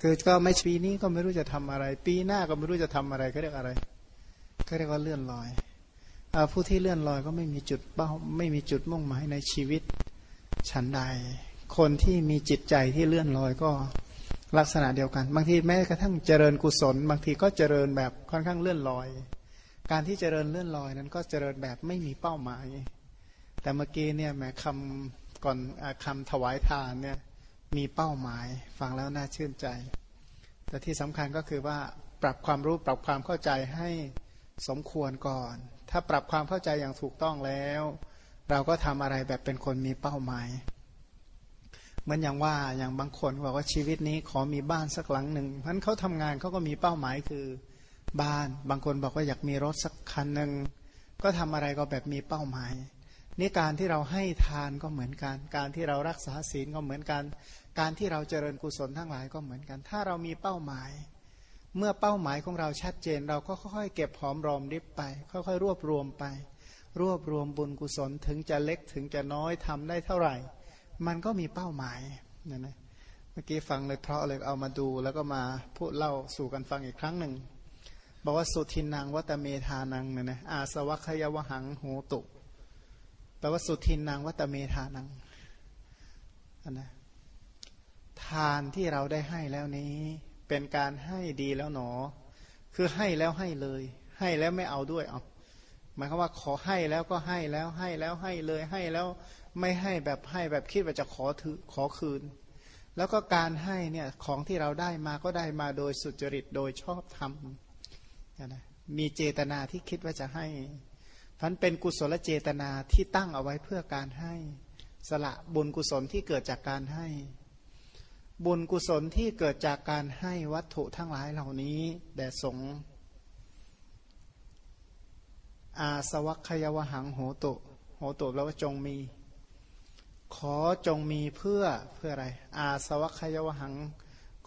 คือก็ไม่ปีนี้ก็ไม่รู้จะทำอะไร ปีหน้าก็ไม่รู้จะทำอะไรเขาเรียกอะไรเขาเรียกว่าเลื่อนลอยอผู้ที่เลื่อนลอยก็ไม่มีจุดเป้าไม่มีจุดมุ่งหมายในชีวิตฉันใด คนที่มีจิตใจที่เลื่อนลอยก็ลักษณะเดียวกัน บางทีแม้กระทั่งเจริญกุศล บางทีก็เจริญแบบค่อนข้างเลื่อนลอย การที่เจริญเลื่อนลอยนั้นก็เจริญแบบไม่มีเป้าหมาย แต่เมื่อกี้เนี่ยแม้คำก่อนคำถวายทานเนี่ย มีเป้าหมายฟังแล้วน่าชื่นใจ แต่ที่สำคัญก็คือว่าปรับความรู้ปรับความเข้าใจให้สมควรก่อน ถ้าปรับความเข้าใจอย่างถูกต้องแล้ว เราก็ทำอะไรแบบเป็นคนมีเป้าหมายเหมือนอย่างว่าอย่างบางคนบอกว่าชีวิตนี้ขอมีบ้านสักหลังหนึ่งเพราะเขาทำงานเขาก็มีเป้าหมายคือบ้าน บางคนบอกว่าอยากมีรถสักคันหนึ่งก็ทำอะไรก็แบบมีเป้าหมาย นี่การที่เราให้ทานก็เหมือนกัน การที่เรารักษาศีลก็เหมือนกัน การที่เราเจริญกุศลทั้งหลายก็เหมือนกัน ถ้าเรามีเป้าหมาย เมื่อเป้าหมายของเราชัดเจน เราก็ค่อยๆเก็บหอมรอมริบไป ค่อยๆ รวบรวมไป รวบรวมบุญกุศลถึงจะเล็กถึงจะน้อยทำได้เท่าไหร่ มันก็มีเป้าหมายนะนะเมื่อกี้ฟังเลยเพราะเลยเอามาดูแล้วก็มาพูดเล่าสู่กันฟังอีกครั้งหนึ่งบอกว่าสุทินนางวัตเมธานังเนี่ยนะอาสวัคยวหังโหตุ แปลว่าสุทินนางวัตเมธานังนนะทานที่เราได้ให้แล้วนี้เป็นการให้ดีแล้วหนอ คือให้แล้วให้เลย ให้แล้วไม่เอาด้วยเอาหมายความว่าขอให้แล้วก็ให้แล้วให้แล้วให้เลยให้แล้วไม่ให้แบบให้แบบคิดว่าจะขอถือขอคืน แล้วก็การให้เนี่ยของที่เราได้มาก็ได้มาโดยสุจริตโดยชอบธรรมนะมีเจตนาที่คิดว่าจะให้ พันเป็นกุศลเจตนาที่ตั้งเอาไว้เพื่อการให้ สละบุญกุศลที่เกิดจากการให้ บุญกุศลที่เกิดจากการให้วัตถุทั้งหลายเหล่านี้แด่สงอาสวัคยวหังโหตุโหตุแล้วว่าจงมี ขอจงมีเพื่อเพื่ออะไร อาสวัคยวหัง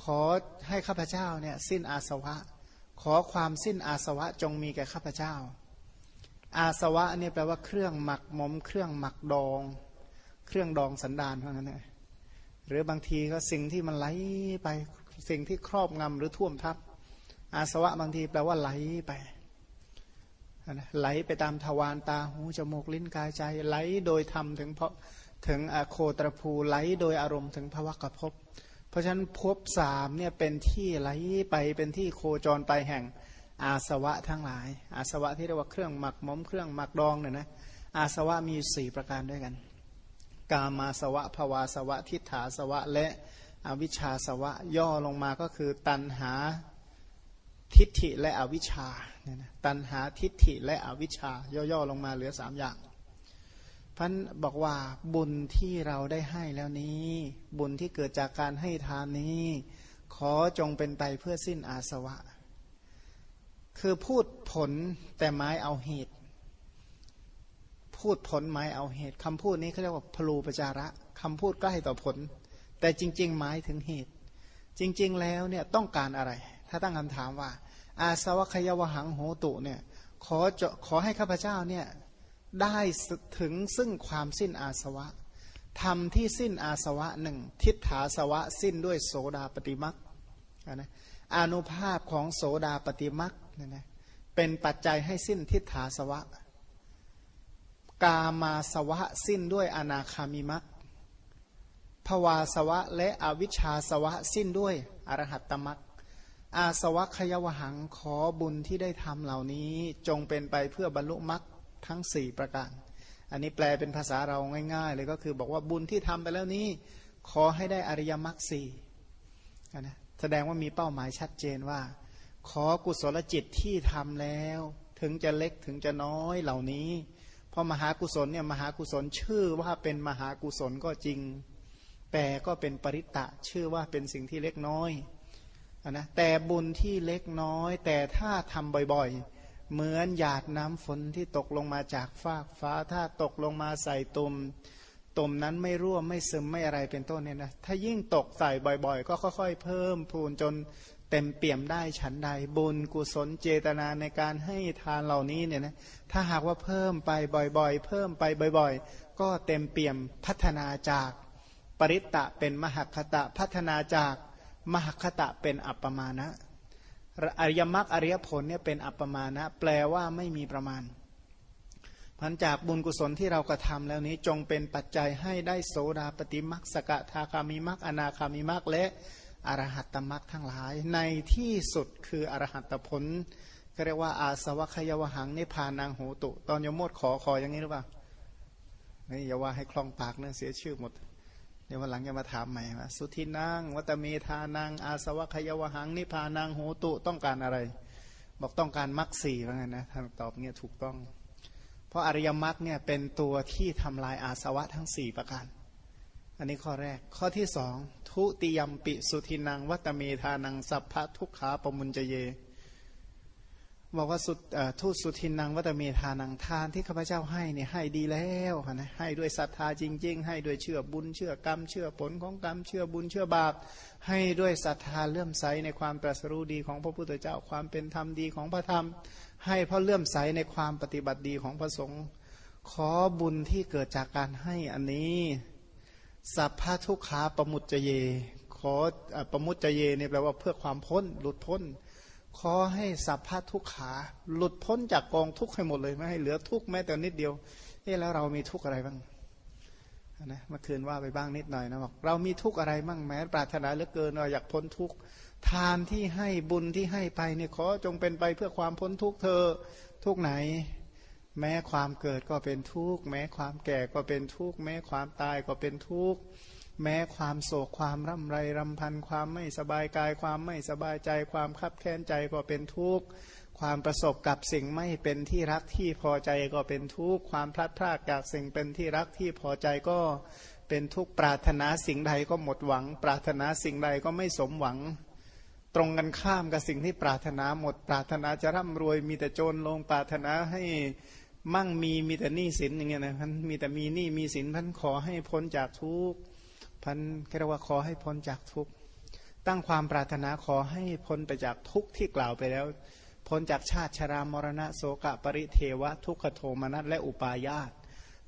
ขอให้ข้าพเจ้าเนี่ยสิ้นอาสวะ ขอความสิ้นอาสวะจงมีแก่ข้าพเจ้า อาสวะเนี่ยแปลว่าเครื่องหมักหมม เครื่องหมักดอง เครื่องดองสันดานเพราะงั้นเลยหรือบางทีก็สิ่งที่มันไหลไปสิ่งที่ครอบงำหรือท่วมทับ อาสวะบางทีแปลว่าไหลไปไหลไปตามทวารตาหูจมูกลิ้นกายใจ ไหลโดยธรรมถึงเพราะถึงโคตรภูไหลโดยอารมณ์ถึงภวะกภพเพราะฉะนั้นภพสามเนี่ยเป็นที่ไหลไปเป็นที่โคจรไปแห่ง อาสวะทั้งหลาย อาสวะที่เรียกว่าเครื่องหมักหมมเครื่องหมักดองเนี่ยนะอาสวะมีสี่ประการด้วยกัน กามาสวะภวาสวะ ทิฏฐาสวะ และอวิชชาสวะ ย่อลงมาก็คือตันหาทิฏฐิและอวิชชาเนี่ยนะตันหาทิฏฐิและอวิชชา ย่อๆลงมาเหลือสามอย่างพันบอกว่าบุญที่เราได้ให้แล้วนี้ บุญที่เกิดจากการให้ทานนี้ ขอจงเป็นไปเพื่อสิ้นอาสวะ คือพูดผลแต่ไม้เอาเหตุ พูดผลไม้เอาเหตุคำพูดนี้เขาเรียกว่าพลูปจาระคำพูดใกล้ต่อผล แต่จริง ๆ หมายถึงเหตุ จริง ๆ แล้วเนี่ยต้องการอะไร ถ้าตั้งคำถามว่า อาสวะคยวหังโหตุเนี่ยขอจะขอให้ข้าพเจ้าเนี่ยได้ถึงซึ่งความสิ้นอาสวะทำที่สิ้นอาสวะหนึ่งทิฏฐาสวะสิ้นด้วยโสดาปฏิมัก นะอนุภาพของโสดาปฏิมักนี่ยนะเป็นปัจจัยให้สิ้นทิฏฐาสวะ กามาสวะสิ้นด้วยอนาคามิมักภวาสวะและอวิชชาสวะสิ้นด้วยอรหัตตมักอาสวะขยวหังขอบุญที่ได้ทำเหล่านี้จงเป็นไปเพื่อบรรลุมักทั้งสี่ประการ อันนี้แปลเป็นภาษาเราง่ายๆเลยก็คือบอกว่าบุญที่ทำไปแล้วนี้ ขอให้ได้อริยมรรคสี่นะ แสดงว่ามีเป้าหมายชัดเจนว่า ขอกุศลจิตที่ทำแล้ว ถึงจะเล็กถึงจะน้อยเหล่านี้เพราะมหากุศลเนี่ยมหากุศลชื่อว่าเป็นมหากุศลก็จริง แต่ก็เป็นปริตะชื่อว่าเป็นสิ่งที่เล็กน้อยนะแต่บุญที่เล็กน้อย แต่ถ้าทำบ่อยๆ เหมือนหยาดน้ำฝนที่ตกลงมาจากฟากฟ้าถ้าตกลงมาใส่ตุ่ม ตุ่มนั้นไม่ร่วมไม่ซึมไม่อะไรเป็นต้นเนี่ยนะถ้ายิ่งตกใส่บ่อยๆ ก็ค่อยๆ เพิ่มพูนจนเต็มเปี่ยมได้ฉันใดบุญกุศลเจตนาในการให้ทานเหล่านี้เนี่ยนะถ้าหากว่าเพิ่มไปบ่อยๆ เพิ่มไปบ่อยๆ ก็เต็มเปี่ยมพัฒนาจาก ปริตตะเป็นมหคตะพัฒนาจากมหคตะเป็นอัปปมาณะอริยมรรคอริยผลเนี่ยเป็นอัปปมาณะแปลว่าไม่มีประมาณ พันจากบุญกุศลที่เรากระทำแล้วนี้จงเป็นปัจจัยให้ได้โสดาปฏิมักสกทาคามิมักอนาคามิมักและอรหัตตมักทั้งหลาย ในที่สุดคืออรหัตผลก็เรียกว่าอาสวัคยวหังนิพานังโหตุ ตอนยมโมดขอขออย่างนี้หรือเปล่านี่อย่าว่าให้คล่องปากเนะเสียชื่อหมดเดี๋ยววันหลังจะมาถามใหม่ว่าสุทินังวัตเมธานังอาสวัคยวหังนิพานังโหตุต้องการอะไร บอกต้องการมรรคสี่ว่าไงนะท่านตอบเงี้ยถูกต้อง เพราะอริยมรรคเนี่ยเป็นตัวที่ทำลายอาสวะทั้งสี่ประการ อันนี้ข้อแรก ข้อที่สองทุติยมปิสุทินังวัตเมธานังสัพพะทุกขาปมุญจเยบอกว่าสุดทูตสุทินังวัตเมธานังทานที่ข้าพเจ้าให้เนี่ยให้ดีแล้วนะให้ด้วยศรัทธาจริง ๆ ให้ด้วยเชื่อบุญเชื่อกรรม เชื่อผลของกรรมเชื่อบุญเชื่อบาป ให้ด้วยศรัทธาเลื่อมใสในความตรัสรู้ดีของพระพุทธเจ้าความเป็นธรรมดีของพระธรรม ให้เพราะเลื่อมใสในความปฏิบัติดีของพระสงฆ์ขอบุญที่เกิดจากการให้อันนี้ สัพพะทุกขาปมุตเจเย ขอปมุตเจเยเนี่ยแปลว่าเพื่อความพ้นหลุดพ้น ขอให้สัพพะทุกขาหลุดพ้นจากกองทุกข์ให้หมดเลยไม่ให้เหลือทุกข์แม้แต่นิดเดียวเอ๊แล้วเรามีทุกข์อะไรบ้างนะเมื่อคืนว่าไปบ้างนิดหน่อยนะบอกเรามีทุกข์อะไรบ้างแม้ปรารถนาเหลือเกินเราอยากพ้นทุกข์ ทานที่ให้บุญที่ให้ไปเนี่ยขอจงเป็นไปเพื่อความพ้นทุกข์เธอทุกไหน แม้ความเกิดก็เป็นทุกข์แม้ความแก่ก็เป็นทุกข์แม้ความตายก็เป็นทุกข์แม้ความโศกความร่ำไรรำพันความไม่สบายกาย ความไม่สบายใจ ความคับแค้นใจก็เป็นทุกข์ความประสบกับสิ่งไม่เป็นที่รักที่พอใจก็เป็นทุกข์ความพลัดพรากจากสิ่งเป็นที่รักที่พอใจก็เป็นทุกข์ปรารถนาสิ่งใดก็หมดหวัง ปรารถนาสิ่งใดก็ไม่สมหวัง ตรงกันข้ามกับสิ่งที่ปรารถนาหมด ปรารถนาจะร่ำรวยมีแต่โจรลงปรารถนาให้มั่งมีมีแต่หนี้สินอย่างเงี้ยนะท่านมีแต่มีหนี้มีสินท่านขอให้พ้นจากทุกข์พันเรียกว่าขอให้พ้นจากทุกตั้งความปรารถนาขอให้พ้นไปจากทุกที่กล่าวไปแล้ว พ้นจากชาติชรามรณะโสกะปริเทวะ ทุกขโทมนัสและอุปาญาต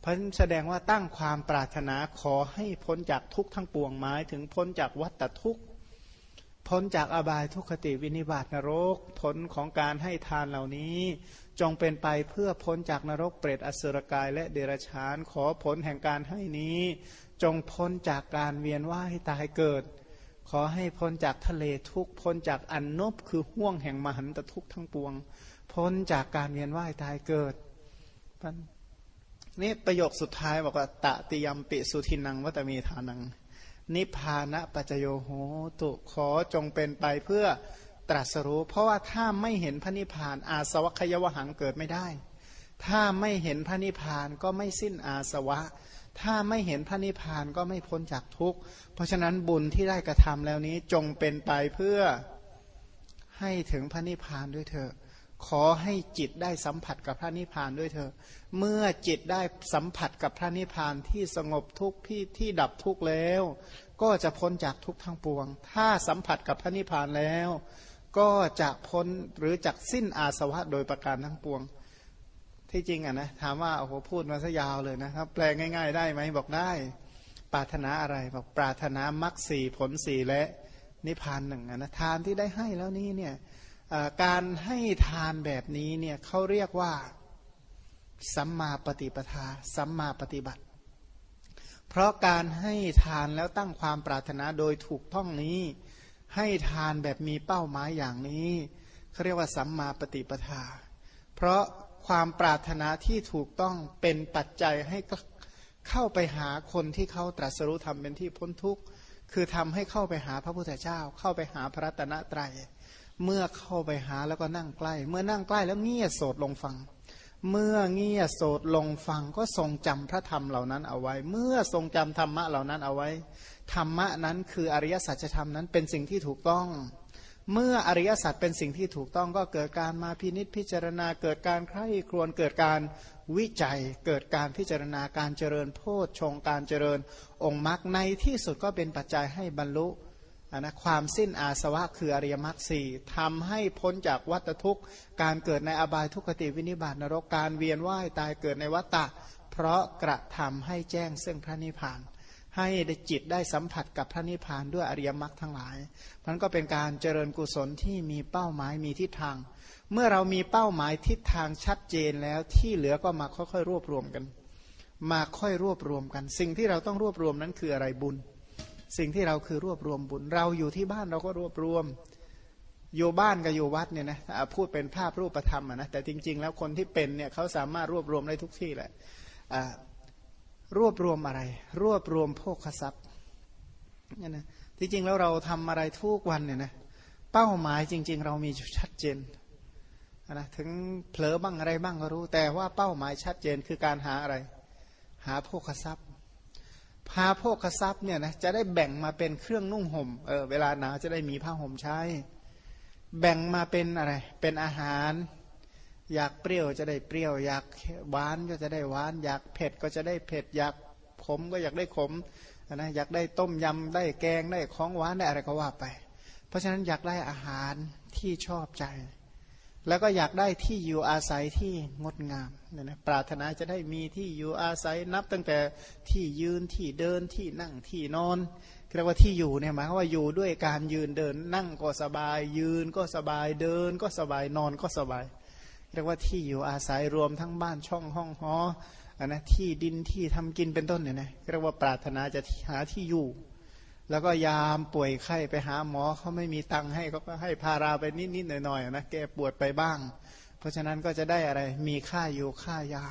พันแสดงว่าตั้งความปรารถนาขอให้พ้นจากทุกทั้งปวงหมายถึงพ้นจากวัฏทุกข์ พ้นจากอบายทุกขติวินิบาตนรก ผลของการให้ทานเหล่านี้ จงเป็นไปเพื่อพ้นจากนรกเปรตอสุรกายและเดรัจฉานขอผลแห่งการให้นี้ จงพ้นจากการเวียนว่ายตายเกิด ขอให้พ้นจากทะเลทุกพ้นจากอันนบคือห่วงแห่งมหันตทุกทั้งปวง พ้นจากการเวียนว่ายตายเกิดนี่ประโยคสุดท้ายบอกว่าตะติยมปิสุทินังวัตมีทานัง นิพานะปัจโยโหตุขอจงเป็นไปเพื่อตรัสรู้ เพราะว่าถ้าไม่เห็นพระนิพพาน อาสวัคยวหังเกิดไม่ได้ ถ้าไม่เห็นพระนิพพานก็ไม่สิ้นอาสวะ ถ้าไม่เห็นพระนิพพานก็ไม่พ้นจากทุกข์ เพราะฉะนั้นบุญที่ได้กระทำแล้วนี้จงเป็นไปเพื่อให้ถึงพระนิพพานด้วยเถอะ ขอให้จิตได้สัมผัสกับพระนิพพานด้วยเถอะเมื่อจิตได้สัมผัสกับพระนิพพานที่สงบทุกข์ที่ที่ดับทุกข์แล้ว ก็จะพ้นจากทุกข์ทั้งปวง ถ้าสัมผัสกับพระนิพพานแล้ว ก็จะพ้นหรือจักสิ้นอาสวะโดยประการทั้งปวง ที่จริงอะนะถามว่าโอ้โหพูดมาซะยาวเลยนะครับ แปลง่าย ๆ ได้ไหมบอกได้ ปรารถนาอะไรบอกปรารถนามรรคสี่ผลสี่และนิพพานหนึ่งนะทานที่ได้ให้แล้วนี้เนี่ย การให้ทานแบบนี้เนี่ยเขาเรียกว่าสัมมาปฏิปทา สัมมาปฏิบัติ เพราะการให้ทานแล้วตั้งความปรารถนาโดยถูกต้องนี้ ให้ทานแบบมีเป้าหมายอย่างนี้เขาเรียกว่าสัมมาปฏิปทา เพราะความปรารถนาที่ถูกต้องเป็นปัจจัยให้เข้าไปหาคนที่เขาตรัสรู้ธรรมเป็นที่พ้นทุกข์ คือทำให้เข้าไปหาพระพุทธเจ้า เข้าไปหาพระตนะตรัย เมื่อเข้าไปหาแล้วก็นั่งใกล้ เมื่อนั่งใกล้แล้วเงียโสดลงฟัง เมื่อเงียโสดลงฟังก็ทรงจำพระธรรมเหล่านั้นเอาไว้ เมื่อทรงจำธรรมะเหล่านั้นเอาไว้ ธรรมะนั้นคืออริยสัจธรรมนั้นเป็นสิ่งที่ถูกต้อง เมื่ออริยสัจเป็นสิ่งที่ถูกต้องก็เกิดการมาพินิษพิจารณาเกิดการใคร่ครวญเกิดการวิจัยเกิดการพิจารณาการเจริญโพชฌงการเจริญองค์มรรคในที่สุดก็เป็นปัจจัยให้บรรลุ นะความสิ้นอาสวะคืออริยมรรคสี่ทำให้พ้นจากวัฏทุกข์ การเกิดในอบายทุกขติวินิบาตนรกการเวียนว่ายตายเกิดในวัฏฏะเพราะกระทำให้แจ้งซึ่งพระนิพพาน ให้จิตได้สัมผัสกับพระนิพพานด้วยอริยมรรคทั้งหลายมันก็เป็นการเจริญกุศลที่มีเป้าหมายมีทิศทาง เมื่อเรามีเป้าหมายทิศทางชัดเจนแล้วที่เหลือก็มาค่อยๆรวบรวมกัน มาค่อยรวบรวมกัน สิ่งที่เราต้องรวบรวมนั้นคืออะไรบุญ สิ่งที่เราคือรวบรวมบุญ เราอยู่ที่บ้านเราก็รวบรวมอยู่บ้านกับอยู่วัดเนี่ยนะพูดเป็นภาพรูปธรรมนะแต่จริง ๆ แล้วคนที่เป็นเนี่ยเขาสามารถรวบรวมได้ทุกที่แหละรวบรวมอะไร รวบรวมโภคทรัพย์เนี่ยนะที่จริงแล้วเราทำอะไรทุกวันเนี่ยนะเป้าหมายจริง ๆ เรามีชัดเจนนะถึงเผลอบ้างอะไรบ้างก็รู้ แต่ว่าเป้าหมายชัดเจนคือการหาอะไร หาโภคทรัพย์ หาโภคทรัพย์เนี่ยนะจะได้แบ่งมาเป็นเครื่องนุ่งห่มเออเวลาหนาวจะได้มีผ้าห่มใช้ แบ่งมาเป็นอะไร เป็นอาหาร อยากเปรี้ยวจะได้เปรี้ยว อยากหวานก็จะได้หวาน อยากเผ็ดก็จะได้เผ็ด อยากขมก็อยากได้ขมนะอยากได้ต้มยำได้แกงได้ของหวานได้อะไรก็ว่าไป เพราะฉะนั้นอยากได้อาหารที่ชอบใจ แล้วก็อยากได้ที่อยู่อาศัยที่งดงามเนี่ยนะปรารถนาจะได้มีที่อยู่อาศัยนับตั้งแต่ที่ยืนที่เดินที่นั่งที่นอนเรียกว่าที่อยู่เนี่ยหมายว่าอยู่ด้วยการยืนเดิน นั่งก็สบาย ยืนก็สบายเดินก็สบายนอนก็สบาย เรียกว่าที่อยู่อาศัยรวมทั้งบ้านช่องห้องหออันนะที่ดินที่ทำกินเป็นต้นเนี่ยนะเรียกว่าปรารถนาจะหาที่อยู่ แล้วก็ยามป่วยไข้ไปหาหมอเขาไม่มีตังค์ให้เขาก็ให้พาราไปนิดๆหน่อยๆนะแกปวดไปบ้าง เพราะฉะนั้นก็จะได้อะไรมีค่าอยู่ค่ายา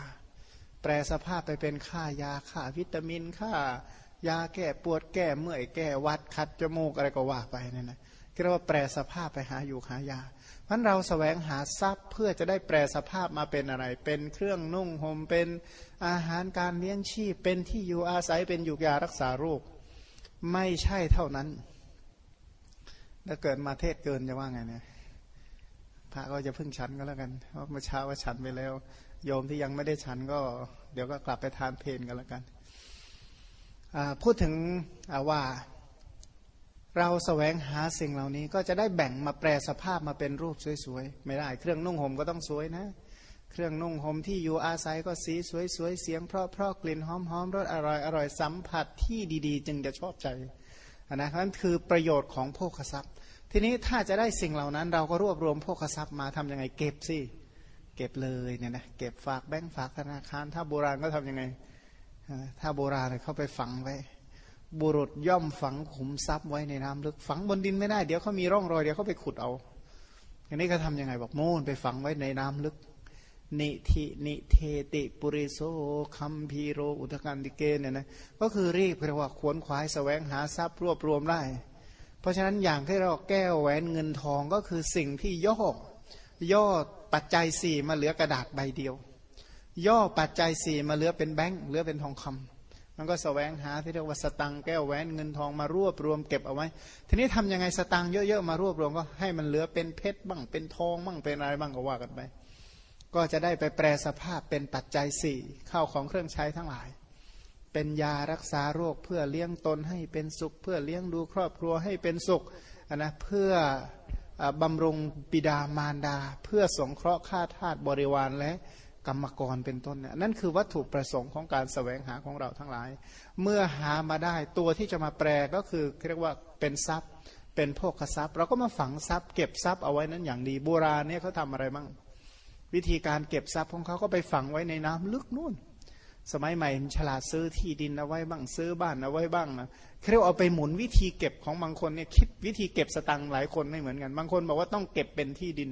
แปลสภาพไปเป็นค่ายาค่าวิตามินค่ายาแก้ปวดแก้เมื่อยแก้วัดคัดจมูกอะไรก็ว่าไปเนั่นนะเรียกว่าแปลสภาพไปหาอยู่หายาเพราะเราสแสวงหาทรัพย์เพื่อจะได้แปลสภาพมาเป็นอะไร เป็นเครื่องนุ่งห่มเป็นอาหารการเลี้ยงชีพเป็นที่อยู่อาศัยเป็นอยู่ยารักษาโรค ไม่ใช่เท่านั้น ถ้าเกิดมาเทศเกินจะว่าไงเนี่ยพระก็จะพึ่งฉันก็แล้วกัน เพราะเมื่อเช้าว่าฉันไปแล้ว โยมที่ยังไม่ได้ฉันก็ เดี๋ยวก็กลับไปทานเพนกันแล้วกันพูดถึงว่าเราสแสวงหาสิ่งเหล่านี้ก็จะได้แบ่งมาแปลสภาพมาเป็นรูปสวยๆ ไม่ได้ เครื่องนุ่งห่มก็ต้องสวยนะ เครื่องนุ่งห่มที่อยู่อาศัยก็สีสวยๆเสียงเพราะๆกลิ่นหอมๆรสอร่อยอร่อยสัมผัสที่ดีๆ จึงจะชอบใจนะนั่นคือประโยชน์ของโภคทรัพย์ ทีนี้ถ้าจะได้สิ่งเหล่านั้น เราก็รวบรวมโภคทรัพย์มาทํำยังไงเก็บสิเก็บเลยเนี่ยนะเก็บฝากแบงก์ฝากธนาคาร ถ้าโบราณก็ทํำยังไง ถ้าโบราณเขาไปฝังไว้ บุรุษย่อมฝังขุมทรัพย์ไว้ในน้ำลึกฝังบนดินไม่ได้เดี๋ยวเขามีร่องรอยเดี๋ยวเขาไปขุดเอาอันนี้เขาทำยังไงบอกโม่นไปฝังไว้ในน้ำลึก นิธินิเทติปุริโสคัมพีโรอุทกันติเกนเนี่ยนะก็คือรีบเรียกว่าขวนขวายสแสวงหาทรัพย์รวบรวมได้ เพราะฉะนั้นอย่างที่เราแก้วแหวนเงินทองก็คือสิ่งที่ย่อย่อปัจจัยสี่มาเหลือกระดาษใบเดียว ย่อปัจจัยสี่มาเหลือเป็นแบงค์เหลือเป็นทองคำมันก็สแสวงหาที่เรียกว่าสตังแก้วแหวนเงินทองมารวบรวมเก็บเอาไว้ ทีนี้ทำยังไงสตังเยอะๆมารวบรวมก็ให้มันเหลือเป็นเพชรบ้างเป็นทองบ้างเป็นอะไรบ้างก็ว่ากันไป ก็จะได้ไปแปลสภาพเป็นปัจจัยสี่เข้าของเครื่องใช้ทั้งหลาย เป็นยารักษาโรคเพื่อเลี้ยงตนให้เป็นสุข เพื่อเลี้ยงดูครอบครัวให้เป็นสุขนะเพื่อบำรุงบิดามารดา เพื่อสงเคราะห์ข้าทาสบริวารและกรรมกรเป็นต้นเนี่ยนั่นคือวัตถุประสงค์ของการสแสวงหาของเราทั้งหลาย เมื่อหามาได้ตัวที่จะมาแปลก็คือเรียกว่าเป็นทรัพย์ เป็นโภคทรัพย์ เราก็มาฝังทรัพย์ เก็บทรัพย์เอาไว้นั้นอย่างดีโบราณเนี่ยเขาทำอะไรบ้าง วิธีการเก็บทรัพย์ของเขาก็ไปฝังไว้ในน้ำลึกนู่น สมัยใหม่ฉลาดซื้อที่ดินเอาไว้บ้างซื้อบ้านเอาไว้บ้างนะเรียกเอาไปหมุนวิธีเก็บของบางคนเนี่ยคิดวิธีเก็บสตังค์หลายคนไม่เหมือนกัน บางคนบอกว่าต้องเก็บเป็นที่ดิน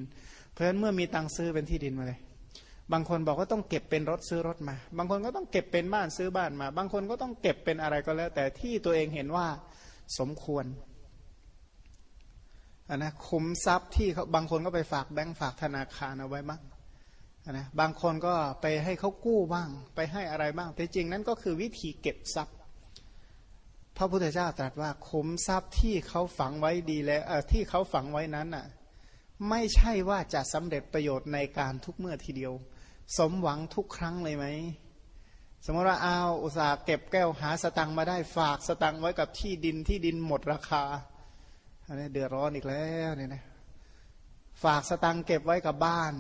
เพราะฉะนั้นเมื่อมีตังค์ซื้อเป็นที่ดินมาเลย บางคนบอกว่าต้องเก็บเป็นรถซื้อรถมา บางคนก็ต้องเก็บเป็นบ้านซื้อบ้านมา บางคนก็ต้องเก็บเป็นอะไรก็แล้ว แต่ที่ตัวเองเห็นว่าสมควรนนะคุ้มทรัพย์ที่เขาบางคนก็ไปฝากแบงก์ฝากธนาคารเอาไว้บ้าง นะบางคนก็ไปให้เขากู้บ้าง ไปให้อะไรบ้าง แต่จริงนั้นก็คือวิธีเก็บทรัพย์ พระพุทธเจ้าตรัสว่าคุ้มทรัพย์ที่เขาฝังไว้ดีแล้วที่เขาฝังไว้นั้นน่ะไม่ใช่ว่าจะสำเร็จประโยชน์ในการทุกเมื่อทีเดียว สมหวังทุกครั้งเลยไหมสมมติว่าเอาอุตสาห์เก็บแก้วหาสตังมาได้ฝากสตังไว้กับที่ดินที่ดินหมดราคาอันนี้เดือดร้อนอีกแล้วเนี่ยนะ ฝากสตังเก็บไว้กับบ้าน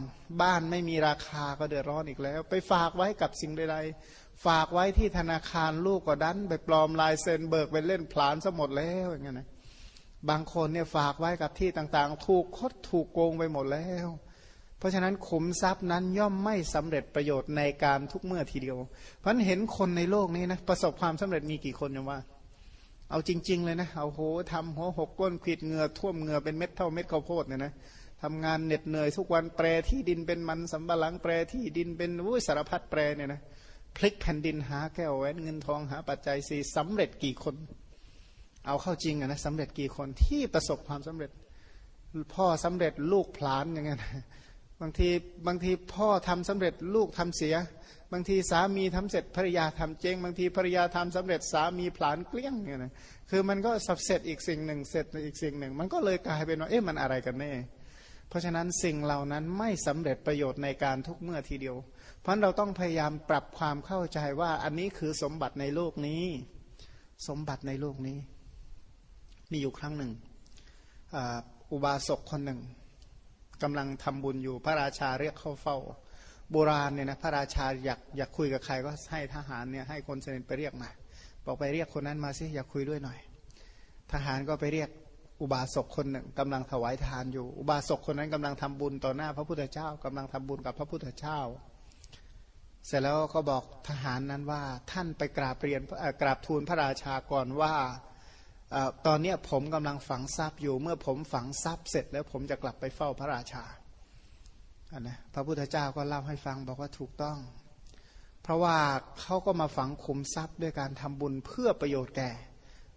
บ้านไม่มีราคาก็เดือดร้อนอีกแล้ว ไปฝากไว้กับสิ่งใดๆฝากไว้ที่ธนาคารลูกก็ดัน ไปปลอมลายเซ็นเบิกไปเล่นพลานซะหมดแล้วอย่างเงี้ยนะบางคนเนี่ยฝากไว้กับที่ต่างๆ ถูกคดถูกโกงไปหมดแล้ว เพราะฉะนั้นขุมทรัพย์นั้นย่อมไม่สำเร็จประโยชน์ในการทุกเมื่อทีเดียว เพราะเห็นคนในโลกนี้นะประสบความสำเร็จมีกี่คนยังว่า เอาจริง ๆ เลยนะเอาโหทำหัวหกก้นขีดเหงื่อท่วมเหงื่อเป็นเม็ดเท่าเม็ดข้าวโพดเนี่ยนะ ทำงานเหน็ดเหนื่อยทุกวันแปรที่ดินเป็นมันสำปะหลังแปรที่ดินเป็นวุ้ยสารพัดแปรเนี่ยนะพลิกแผ่นดินหาแก้วแหวนเงินทองหาปัจจัยสี่สำเร็จกี่คน เอาเข้าจริงอะนะสำเร็จกี่คนที่ประสบความสำเร็จ พ่อสำเร็จลูกผลานอย่างเงี้ยบางทีบางทีพ่อทำสำเร็จลูกทำเสีย บางทีสามีทำเสร็จภรรยาทำเจงบางทีภรรยาทำสำเร็จสามีผลานเกลี้ยงเนี่ยนะคือมันก็สับเสร็จอีกสิ่งหนึ่งเสร็จอีกสิ่งหนึ่ง มันก็เลยกลายเป็นว่าเอ๊ะมันอะไรกันแน่ เพราะฉะนั้นสิ่งเหล่านั้นไม่สำเร็จประโยชน์ในการทุกเมื่อทีเดียว เพราะเราต้องพยายามปรับความเข้าใจว่าอันนี้คือสมบัติในโลกนี้ สมบัติในโลกนี้ มีอยู่ครั้งหนึ่งอุบาสกคนหนึ่งกำลังทำบุญอยู่พระราชาเรียกเข้าเฝ้า โบราณเนี่ยนะพระราชาอยากอยากคุยกับใครก็ให้ทหารเนี่ยให้คนสด็จไปเรียกมาบอกไปเรียกคนนั้นมาสิอยากคุยด้วยหน่อย ทหารก็ไปเรียก อุบาสกคนหนึ่งกำลังถวายทานอยู่ อุบาสกคนนั้นกำลังทำบุญต่อหน้าพระพุทธเจ้ากำลังทำบุญกับพระพุทธเจ้า เสร็จแล้วก็บอกทหารนั้นว่าท่านไปกราบเรียนกราบทูลพระราชาก่อนว่าตอนนี้ผมกำลังฝังทรัพย์อยู่ เมื่อผมฝังทรัพย์เสร็จแล้วผมจะกลับไปเฝ้าพระราชาอันนะพระพุทธเจ้าก็เล่าให้ฟังบอกว่าถูกต้อง เพราะว่าเขาก็มาฝังคุมทรัพย์ด้วยการทำบุญเพื่อประโยชน์แก่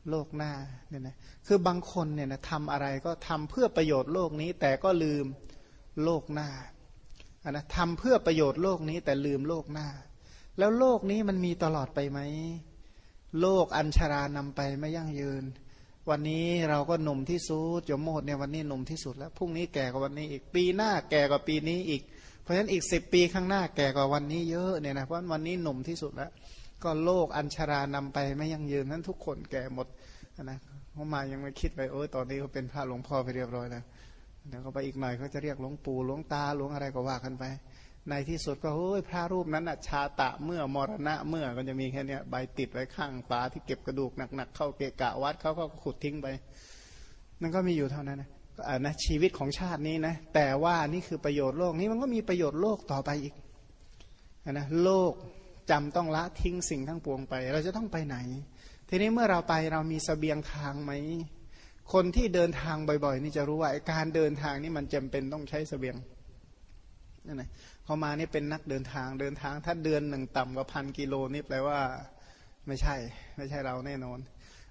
โลกหน้าเนี่ยนะคือบางคนเนี่ยนะทำอะไรก็ทำเพื่อประโยชน์โลกนี้ แต่ก็ลืมโลกหน้าอันนะทำเพื่อประโยชน์โลกนี้ แต่ลืมโลกหน้า แล้วโลกนี้มันมีตลอดไปไหมโลกอัญชารานำไปไม่ยั่งยืน วันนี้เราก็หนุ่มที่สุดจมโมดเนี่ยวันนี้หนุ่มที่สุดแล้วพรุ่งนี้แก่กว่าวันนี้อีกปีหน้าแก่กว่าปีนี้อีก เพราะฉะนั้นอีกสิบปีข้างหน้าแก่กว่าวันนี้เยอะเนี่ยนะเพราะวันนี้หนุ่มที่สุดแล้ว ก็โลกอัญชารานำไปไม่ยั่งยืนนั้นทุกคนแก่หมดนะเขามายังไม่คิดไปโอ้ตอนนี้เขาเป็นพระหลวงพ่อไปเรียบร้อยแล้วเดี๋ยวเขาไปอีกหน่อยเขาจะเรียกหลวงปู่หลวงตาหลวงอะไรก็ว่ากันไป ในที่สุดก็เฮ้ยพระรูปนั้นอะชาตะเมื่อมรณะเมื่อก็จะมีแค่นี้ใบติดไว้ข้างฝาที่เก็บกระดูกหนักๆเข้าเกะกะวัดเขาก็ขุดทิ้งไปนั่นก็มีอยู่เท่านั้นนะนะชีวิตของชาตินี้นะแต่ว่านี่คือประโยชน์โลกนี้มันก็มีประโยชน์โลกต่อไปอีกนะโลก จำต้องละทิ้งสิ่งทั้งปวงไป เราจะต้องไปไหน ทีนี้เมื่อเราไปเรามีสเสบียงทางไหม คนที่เดินทางบ่อย ๆ นี่จะรู้ว่าการเดินทางนี่มันจำเป็นต้องใช้สเสบียงนั่นแหละเขามานี่เป็นนักเดินทางเดินทาง ถ้าเดือนหนึ่งต่ำกว่าพันกิโลนี่แปลว่า ไม่ใช่ ไม่ใช่เราแน่นอน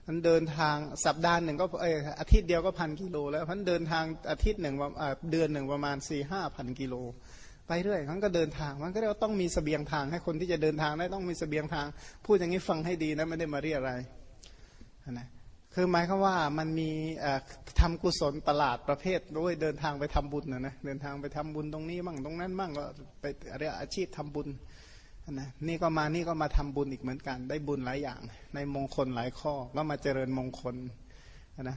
มันเดินทางสัปดาห์หนึ่งก็เอออาทิตย์เดียวก็พันกิโลแล้วพันเดินทางอาทิตย์หนึ่งเดือนหนึ่งประมาณสี่ห้าพันกิโล ไปเรื่อยมันก็เดินทาง มันก็เรียกว่าต้องมีสเสบียงทางให้คนที่จะเดินทางได้ต้องมีสเสบียงทาง พูดอย่างนี้ฟังให้ดีนะไม่ได้มาเรียอะไรนะคือหมายคือว่ามันมีทำกุศลประหลาดประเภทด้วยเดินทางไปทำบุญนะนะเดินทางไปทำบุญตรงนี้มั่งตรงนั้นมั่งก็ไปอะไรอาชีพทำบุญนะนี่ก็มานี่ก็มาทำบุญอีกเหมือนกัน ได้บุญหลายอย่าง ในมงคลหลายข้อก็มาเจริญมงคลนะ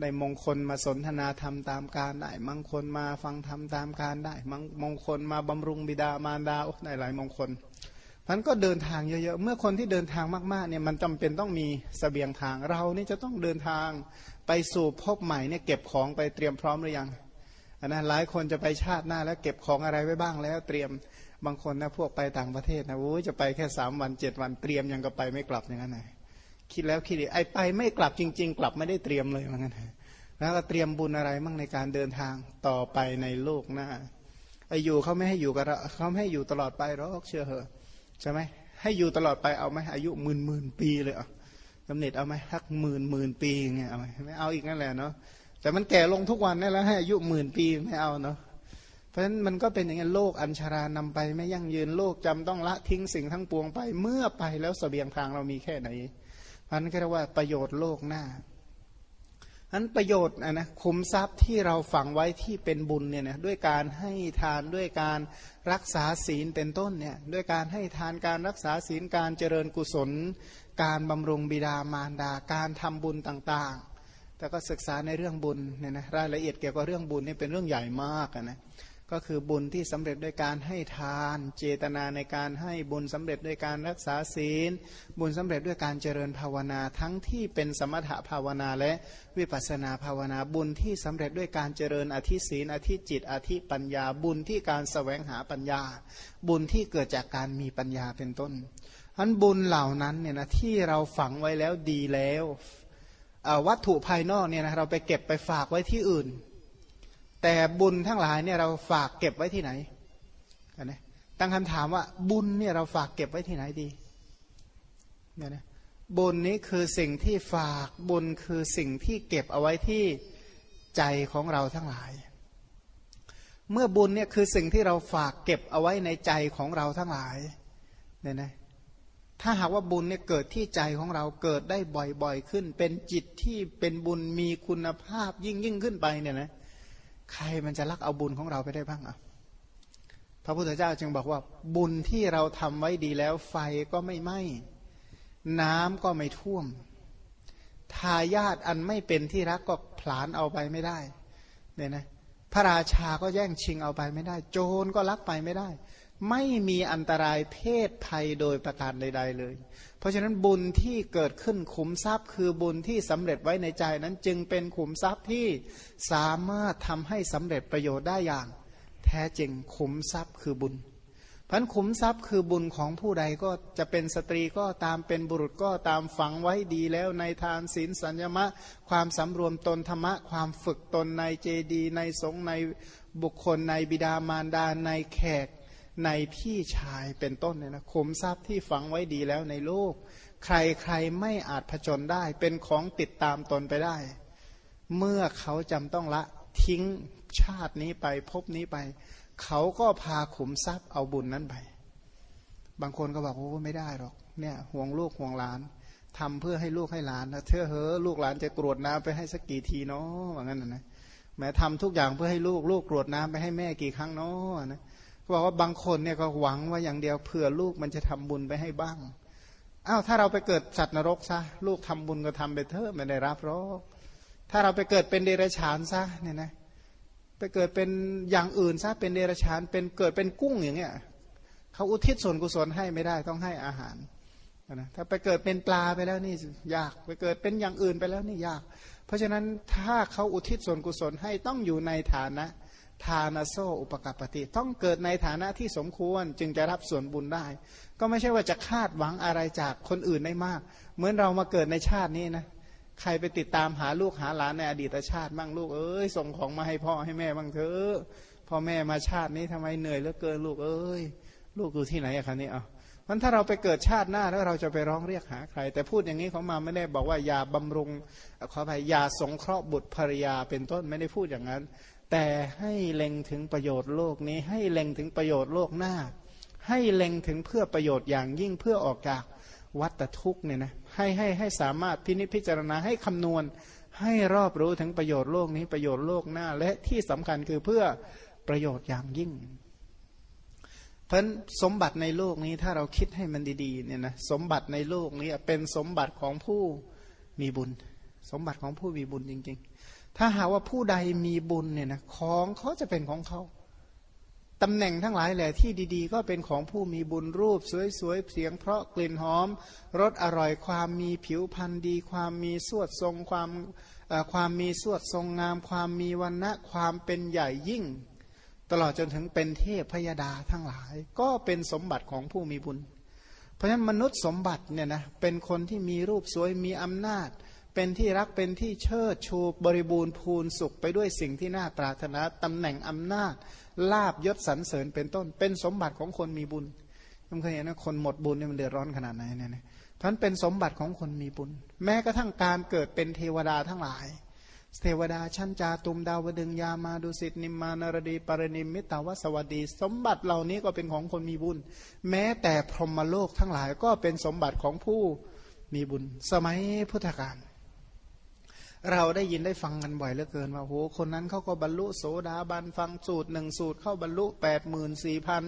ได้มงคลมาสนทนาธรรมตามการได้มงคลมาฟังธรรมตามการได้มงคลมาบำรุงบิดามารดาได้หลายมงคลมันก็เดินทางเยอะๆ เมื่อคนที่เดินทางมากๆเนี่ยมันจำเป็นต้องมีสเสบียงทางเรานี่จะต้องเดินทางไปสู่พบใหม่เนี่ยเก็บของไปเตรียมพร้อมหรือยังอันนั้นหลายคนจะไปชาติหน้าแล้วเก็บของอะไรไว้บ้างแล้วเตรียมบางคนนะพวกไปต่างประเทศนะโอ้ยจะไปแค่สามวันเจ็ดวันเตรียมยังก็ไปไม่กลับอย่างนั้นไง คิดแล้วคิดอีกไอไปไม่กลับจริง ๆ กลับไม่ได้เตรียมเลยอย่างนั้นแล้วก็เตรียมบุญอะไรมั่งในการเดินทางต่อไปในโลกหน้าไออยู่เขาไม่ให้อยู่กับเราเขาไม่ให้อยู่ตลอดไปหรอกเชื่อเหอะใช่ไหมให้อยู่ตลอดไปเอาไหมอายุหมื่นหมื่นปีเลยอะกำเนิดเอาไหมทักหมื่นหมื่นปีเงี้ยเอาไหมไม่เอาอีกนั่นแหละเนาะแต่มันแก่ลงทุกวันนี่แล้วให้อายุหมื่นปีไม่เอาเนาะเพราะฉะนั้นมันก็เป็นอย่างนี้โลกอัญชารานำไปไม่ยั่งยืนโลกจำต้องละทิ้งสิ่งทั้งปวงไป เมื่อไปแล้วสเสบียงทางเรามีแค่ไหน พันก็เรียกว่าประโยชน์โลกหน้านั้นประโยชน์นะนะคุ้มทรัพย์ที่เราฝังไว้ที่เป็นบุญเนี่ยนะด้วยการให้ทานด้วยการรักษาศีลเป็นต้นเนี่ยด้วยการให้ทานการรักษาศีลการเจริญกุศล การบำรุงบิดามารดาการทำบุญต่างๆ แต่ก็ศึกษาในเรื่องบุญเนี่ยนะรายละเอียดเกี่ยวกับเรื่องบุญนี่เป็นเรื่องใหญ่มากนะ ก็คือบุญที่สำเร็จด้วยการให้ทาน เจตนาในการให้บุญสำเร็จด้วยการรักษาศีล บุญสำเร็จด้วยการเจริญภาวนาทั้งที่เป็นสมถะภาวนาและวิปัสนาภาวนาบุญที่สำเร็จด้วยการเจริญอธิศีลอธิจิต อธิปัญญาบุญที่การสแสวงหาปัญญา บุญที่เกิดจากการมีปัญญาเป็นต้นอันบุญเหล่านั้นเนี่ยนะที่เราฝังไว้แล้วดีแล้ววัตถุภายนอกเนี่ยนะเราไปเก็บไปฝากไว้ที่อื่น แต่บุญทั้งหลายเนี่ยเราฝากเก็บไว้ที่ไหนนะตั้งคำถามว่าบุญเนี่ยเราฝากเก็บไว้ที่ไหนดีเนี่ยนะบุญนี้คือสิ่งที่ฝากบุญคือสิ่งที่เก็บเอาไว้ที่ใจของเราทั้งหลาย เมื่อบุญเนี่ยคือสิ่งที่เราฝากเก็บเอาไว้ในใจของเราทั้งหลายเนี่ยนะถ้าหากว่าบุญเนี่ยเกิดที่ใจของเราเกิดได้บ่อยๆขึ้น เป็นจิตที่เป็นบุญมีคุณภาพยิ่งยิ่งขึ้นไปเนี่ยนะ ใครมันจะลักเอาบุญของเราไปได้บ้างอะพระพุทธเจ้าจึงบอกว่าบุญที่เราทำไว้ดีแล้ว ไฟก็ไม่ไหม้น้ำก็ไม่ท่วม ทายาทอันไม่เป็นที่รักก็ผลาญเอาไปไม่ได้เนี่ยนะพระราชาก็แย่งชิงเอาไปไม่ได้ โจรก็ลักไปไม่ได้ ไม่มีอันตรายเพศภัยโดยประการใด ๆ เลย เพราะฉะนั้นบุญที่เกิดขึ้นขุมทรัพย์ คือบุญที่สำเร็จไว้ในใจนั้นจึงเป็นขุมทรัพย์ที่สามารถทำให้สำเร็จประโยชน์ได้อย่าง แท้จริงขุมทรัพย์คือบุญพันขุมทรัพย์คือบุญของผู้ใดก็จะเป็นสตรีก็ตามเป็นบุรุษก็ตามฝังไว้ดีแล้วในทานศีลสัญญมะ ความสำรวมตนธรรมะ ความฝึกตนในเจดี ในสงในบุคคลในบิดามารดาในแขก ในพี่ชายเป็นต้นเนี่ยนะขุมทรัพย์ที่ฝังไว้ดีแล้วในโลก ใครใครไม่อาจผจญได้ เป็นของติดตามตนไปได้ เมื่อเขาจำต้องละทิ้งชาตินี้ไปพบนี้ไป เขาก็พาขุมทรัพย์เอาบุญนั้นไป บางคนก็บอกโอ้ไม่ได้หรอกเนี่ยห่วงลูกห่วงหลานทำเพื่อให้ลูกให้หลานนะเธอเฮ้อลูกหลานจะกรวดน้ำไปให้สักกี่ทีเนาะว่างั้นนะแม้ทำทุกอย่างเพื่อให้ลูกลูกกรวดน้ำไปให้แม่กี่ครั้งเนาะนะ บอกว่าบางคนเนี่ยก็หวังว่าอย่างเดียวเผื่อลูกมันจะทำบุญไปให้บ้างอ้าวถ้าเราไปเกิดสัตว์นรกซะลูกทำบุญก็ทำไปเถอะไม่ได้รับหรอกถ้าเราไปเกิดเป็นเดรัจฉานซะเนี่ยนะไปเกิดเป็นอย่างอื่นซะเป็นเดรัจฉานเป็นเกิดเป็นกุ้งอย่างเงี้ยเขาอุทิศส่วนกุศลให้ไม่ได้ต้องให้อาหารนะถ้าไปเกิดเป็นปลาไปแล้วนี่ยากไปเกิดเป็นอย่างอื่นไปแล้วนี่ยาก เพราะฉะนั้นถ้าเขาอุทิศส่วนกุศลให้ต้องอยู่ในฐานะ ทานโซอุปกปติ ต้องเกิดในฐานะที่สมควรจึงจะรับส่วนบุญได้ ก็ไม่ใช่ว่าจะคาดหวังอะไรจากคนอื่นได้มาก เหมือนเรามาเกิดในชาตินี้นะใครไปติดตามหาลูกหาหลานในอดีตชาติบ้างลูกเอ้ยส่งของมาให้พ่อให้แม่บ้างเถอะพ่อแม่มาชาตินี้ทำไมเหนื่อยเหลือเกินลูกเอ้ย ลูกอยู่ที่ไหนอะคะนี่อะมันถ้าเราไปเกิดชาติหน้าแล้วเราจะไปร้องเรียกหาใคร แต่พูดอย่างนี้เขามาไม่ได้บอกว่าอย่าบำรุงขออภัยอย่าสงเคราะห์บุตรภรรยาเป็นต้นไม่ได้พูดอย่างนั้น แต่ให้เล็งถึงประโยชน์โลกนี้ ให้เล็งถึงประโยชน์โลกหน้า ให้เล็งถึงเพื่อประโยชน์อย่างยิ่งเพื่อออกจากวัฏทุกเนี่ยนะให้ให้ให้สามารถพินิจพิจารณาให้คำนวณ ให้รอบรู้ถึงประโยชน์โลกนี้ประโยชน์โลกหน้า และที่สำคัญคือเพื่อประโยชน์อย่างยิ่งเพราะสมบัติในโลกนี้ถ้าเราคิดให้มันดีๆเนี่ยนะสมบัติในโลกนี้เป็นสมบัติของผู้มีบุญ สมบัติของผู้มีบุญจริงๆ ถ้าหาว่าผู้ใดมีบุญเนี่ยนะของเขาจะเป็นของเขาตำแหน่งทั้งหลายแหละที่ดีๆ ก็เป็นของผู้มีบุญรูป สวยๆเสียงเพราะกลิ่นหอมรสอร่อยความมีผิวพรรณดี ความมีสวดทรงความความมีสวดทรงงาม ความมีวันณะความเป็นใหญ่ยิ่ง ตลอดจนถึงเป็นเทพพยดาทั้งหลาย ก็เป็นสมบัติของผู้มีบุญ เพราะฉะนั้นมนุษย์สมบัติเนี่ยนะเป็นคนที่มีรูปสวยมีอำนาจ เป็นที่รักเป็นที่เชิดชูบริบูรณ์พูนสุขไปด้วยสิ่งที่น่าปรารถนาตำแหน่งอำนาจลาบยศสรรเสริญเป็นต้น เป็นสมบัติของคนมีบุญผมเคยเห็นนะคนหมดบุญเนี่ยมันเดือดร้อนขนาดไหนเนี่ยนะท่านเป็นสมบัติของคนมีบุญ แม้กระทั่งการเกิดเป็นเทวดาทั้งหลาย เทวดาชั้นจาตุมดาวดึงยามาดุสิตนิมมานารดีปรณิมมิตาวสวัสดี สมบัติเหล่านี้ก็เป็นของคนมีบุญ แม้แต่พรหมโลกทั้งหลายก็เป็นสมบัติของผู้มีบุญ สมัยพุทธกาล เราได้ยินได้ฟังกันบ่อยเหลือเกินว่าโหคนนั้นเขาก็บรรลุโสดาบันฟังสูตรหนึ่งสูตรเข้าบรรลุแปดหมื่นสี่พัน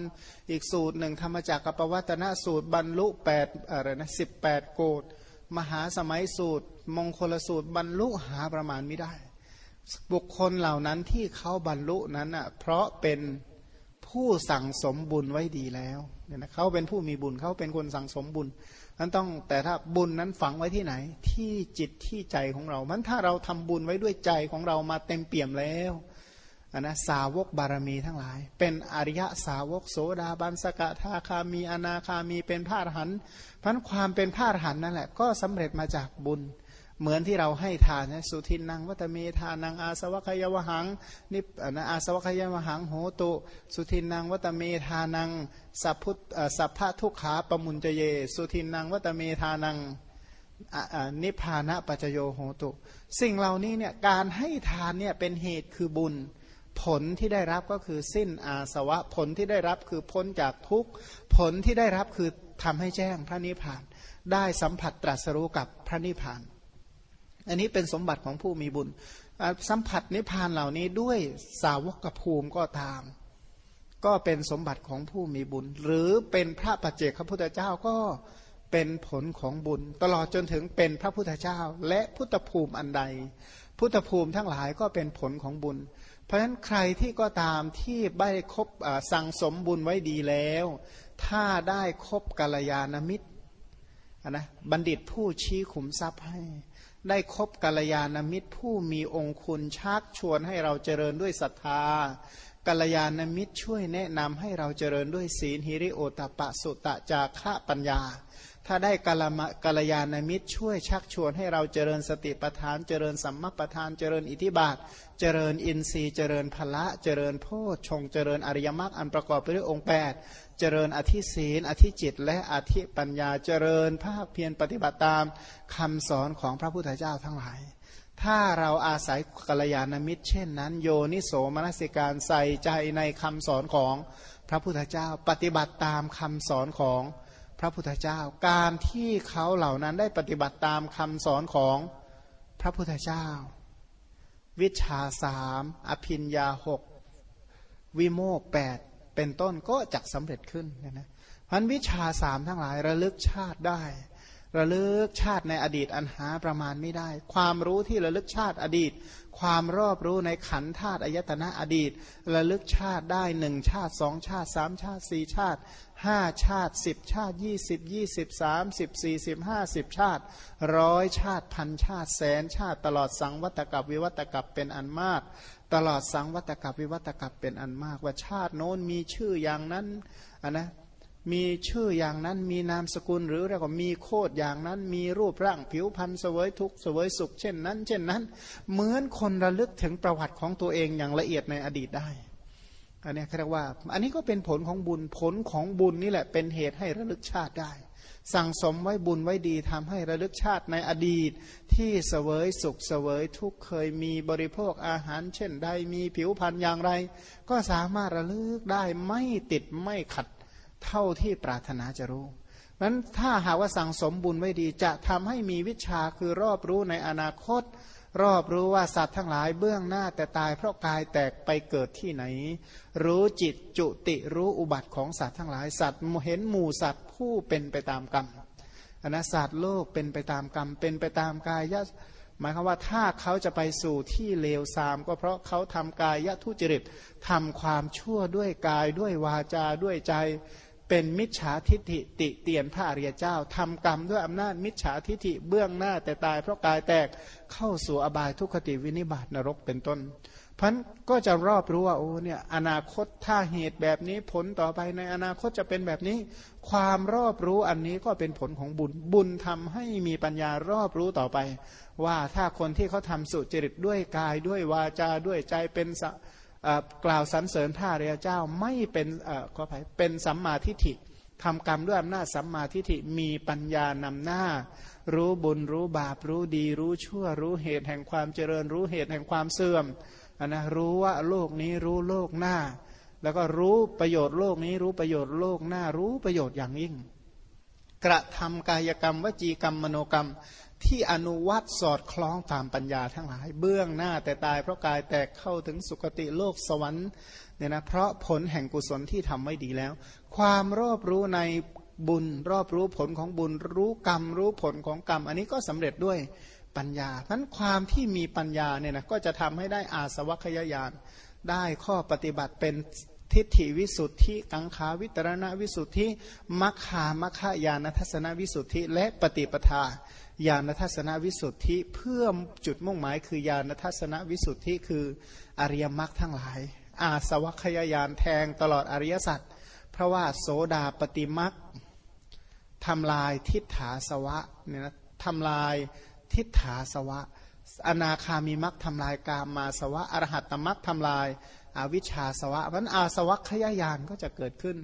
อีกสูตรหนึ่งธรรมจักรกับปวัตนสูตรบรรลุแปดอะไรนะสิบแปดโกดมหาสมัยสูตร มงคลสูตรบรรลุหาประมาณไม่ได้ บุคคลเหล่านั้นที่เขาบรรลุนั้นอะเพราะเป็นผู้สั่งสมบุญไว้ดีแล้วเนี่ยนะเขาเป็นผู้มีบุญเขาเป็นคนสั่งสมบุญ นั้นต้องแต่ถ้าบุญนั้นฝังไว้ที่ไหน ที่จิตที่ใจของเรา มันถ้าเราทำบุญไว้ด้วยใจของเรามาเต็มเปี่ยมแล้วนนะสาวกบารมีทั้งหลาย เป็นอริยะสาวกโสดาบันสกทาคามีอนาคามีเป็นพระอรหันต์พันความเป็นพระอรหันต์นั่นแหละก็สำเร็จมาจากบุญ เหมือนที่เราให้ทานนะสุทินนางวัตเมทานังอาสวัคยวหังนิปนะอาสวัคยวหังโหตุ สุทินนางวัตเมทานังสัพพุสัพพะทุกขาปมุนจเย สุทินนางวัตเมทานังนิพพานะปัจโยโหตุ สิ่งเหล่านี้เนี่ยการให้ทานเนี่ยเป็นเหตุคือบุญ ผลที่ได้รับก็คือสิ้นอาสวะผลที่ได้รับคือพ้นจากทุกผลที่ได้รับคือทำให้แจ้งพระนิพพาน ได้สัมผัสตรัสรู้กับพระนิพพาน อันนี้เป็นสมบัติของผู้มีบุญ สัมผัสนิพพานเหล่านี้ด้วยสาวกภูมิก็ตาม ก็เป็นสมบัติของผู้มีบุญ หรือเป็นพระปัจเจกพระพุทธเจ้าก็เป็นผลของบุญ ตลอดจนถึงเป็นพระพุทธเจ้า และพุทธภูมิอันใด พุทธภูมิทั้งหลายก็เป็นผลของบุญ เพราะฉะนั้นใครที่ก็ตามที่ได้คบสั่งสมบุญไว้ดีแล้ว ถ้าได้คบกัลยาณมิตรนะบัณฑิตผู้ชี้ขุมทรัพย์ให้ ได้คบกัลยาณมิตรผู้มีองคุณชักชวนให้เราเจริญด้วยศรัทธากัลยาณมิตรช่วยแนะนำให้เราเจริญด้วยศีลหิริโอตปะสุตะจาระปัญญา ถ้าได้กาลมกาลยานามิตรช่วยชักชวนให้เราเจริญสติปัฏฐาน เจริญสัมมาปัฏฐาน เจริญอิทิบาท เจริญอินทรีย์ เจริญพละเจริญโพชฌงเจริญอริยมรรคอันประกอบไปด้วยองค์8เจริญอธิศีล อธิจิต และอธิปัญญาเจริญภาคเพียรปฏิบัติตามคำสอนของพระพุทธเจ้าทั้งหลาย ถ้าเราอาศัยกัลยาณมิตร เช่นนั้น โยนิโสมนสิการใส่ใจในคำสอนของพระพุทธเจ้าปฏิบัติตามคำสอนของ พระพุทธเจ้า การที่เขาเหล่านั้นได้ปฏิบัติตามคำสอนของพระพุทธเจ้า วิชาสามอภินยาหกวิโมกแปดเป็นต้นก็จักสำเร็จขึ้นนะพันวิชาสามทั้งหลายระลึกชาติได้ ระลึกชาติในอดีตอันหาประมาณไม่ได้ ความรู้ที่ระลึกชาติอดีต ความรอบรู้ในขันธาตุอายตนะอดีต ระลึกชาติได้หนึ่งชาติสองชาติสามชาติสี่ชาติห้าชาติสิบชาติยี่สิบยี่สิบสามสิบสี่สิบห้าสิบชาติร้อยชาติพันชาติแสนชาติตลอดสังวัตกับวิวัตกับเป็นอันมาก ตลอดสังวัตกับวิวัตกับเป็นอันมาก ว่าชาติโน้นมีชื่ออย่างนั้นนนะ มีชื่ออย่างนั้น มีนามสกุลหรือเรียกว่ามีโคดอย่างนั้น มีรูปร่างผิวพรรณเสวยทุกเสวยสุข เช่นนั้น เช่นนั้น เหมือนคนระลึกถึงประวัติของตัวเองอย่างละเอียดในอดีตได้อันนี้เรียกว่า อันนี้ก็เป็นผลของบุญผลของบุญนี่แหละเป็นเหตุให้ระลึกชาติได้ สั่งสมไว้บุญไว้ดีทำให้ระลึกชาติในอดีต ที่เสวยสุขเสวยทุกเคยมีบริโภคอาหาร เช่นใดมีผิวพรรณอย่างไร ก็สามารถระลึกได้ไม่ติดไม่ขัด เท่าที่ปรารถนาจะรู้นั้นถ้าหากว่าสั่งสมบุญไว้ดี จะทำให้มีวิชาคือรอบรู้ในอนาคต รอบรู้ว่าสัตว์ทั้งหลายเบื้องหน้าแต่ตายเพราะกายแตกไปเกิดที่ไหน รู้จิตจุติรู้อุบัติของสัตว์ทั้งหลายสัตว์เห็นหมู่สัตว์ผู้เป็นไปตามกรรมอนัสัตว์โลกเป็นไปตามกรรม เป็นไปตามกายยะหมายความว่าถ้าเขาจะไปสู่ที่เลวทราม ก็เพราะเขาทำกายยะทุจริตทำความชั่วด้วยกายด้วยวาจาด้วยใจ เป็นมิจฉาทิฏฐิติเตียนพระอริยเจ้าทำกรรมด้วยอำนาจมิจฉาทิฏฐิเบื้องหน้าแต่ตายเพราะกายแตกเข้าสู่อบายทุกขติวินิบาตนรกเป็นต้นพันก็จะรอบรู้ว่าโอ้เนี่ยอนาคตถ้าเหตุแบบนี้ผลต่อไปในอนาคตจะเป็นแบบนี้ ความรอบรู้อันนี้ก็เป็นผลของบุญบุญทำให้มีปัญญารอบรู้ต่อไป ว่าถ้าคนที่เขาทำสุจริตด้วยกายด้วยวาจาด้วยใจเป็น กล่าวสรรเสริญพระเรียเจ้าไม่เป็นขออภัยเป็นสัมมาทิฏฐิทำกรรมด้วยอำนาจสัมมาทิฏฐิมีปัญญานำหน้า รู้บุญรู้บาปรู้ดี รู้ชั่ว รู้เหตุแห่งความเจริญ รู้เหตุแห่งความเสื่อมนนะรู้ว่าโลกนี้รู้โลกหน้า แล้วก็รู้ประโยชน์โลกนี้ รู้ประโยชน์โลกหน้า รู้ประโยชน์อย่างยิ่ง กระทำกายกรรม วจีกรรมมโนกรรม ที่อนุวัตสอดคล้องตามปัญญาทั้งหลาย เบื้องหน้าแต่ตายเพราะกายแตกเข้าถึงสุคติโลกสวรรค์เนี่ยนะเพราะผลแห่งกุศลที่ทำไม่ดีแล้ว ความรอบรู้ในบุญรอบรู้ผลของบุญ รู้กรรมรู้ผลของกรรม อันนี้ก็สำเร็จด้วยปัญญาเพราะความที่มีปัญญาเนี่ยนะก็จะทำให้ได้อาสวัคยายานได้ข้อปฏิบัติเป็นทิฏฐิวิสุทธิกังขาวิตรณวิสุทธิมัคคามัคคายานทัศนวิสุทธิและปฏิปทา ญาณทัศนวิสุทธิเพื่อจุดมุ่งหมายคือญาณทัศนวิสุทธิคืออริยมรรคทั้งหลาย อาสวัคยายานแทงตลอดอริยสัจเพราะว่าโสดาปฏิมรรคทำลายทิฏฐาสวะเนี่ยนะทำลายทิฏฐาสวะ อนาคามีมรรคทำลายกามาสวะอรหัตตมรรคทำลายอาวิชชาสวะเพราะอาสวัคยายานก็จะเกิดขึ้น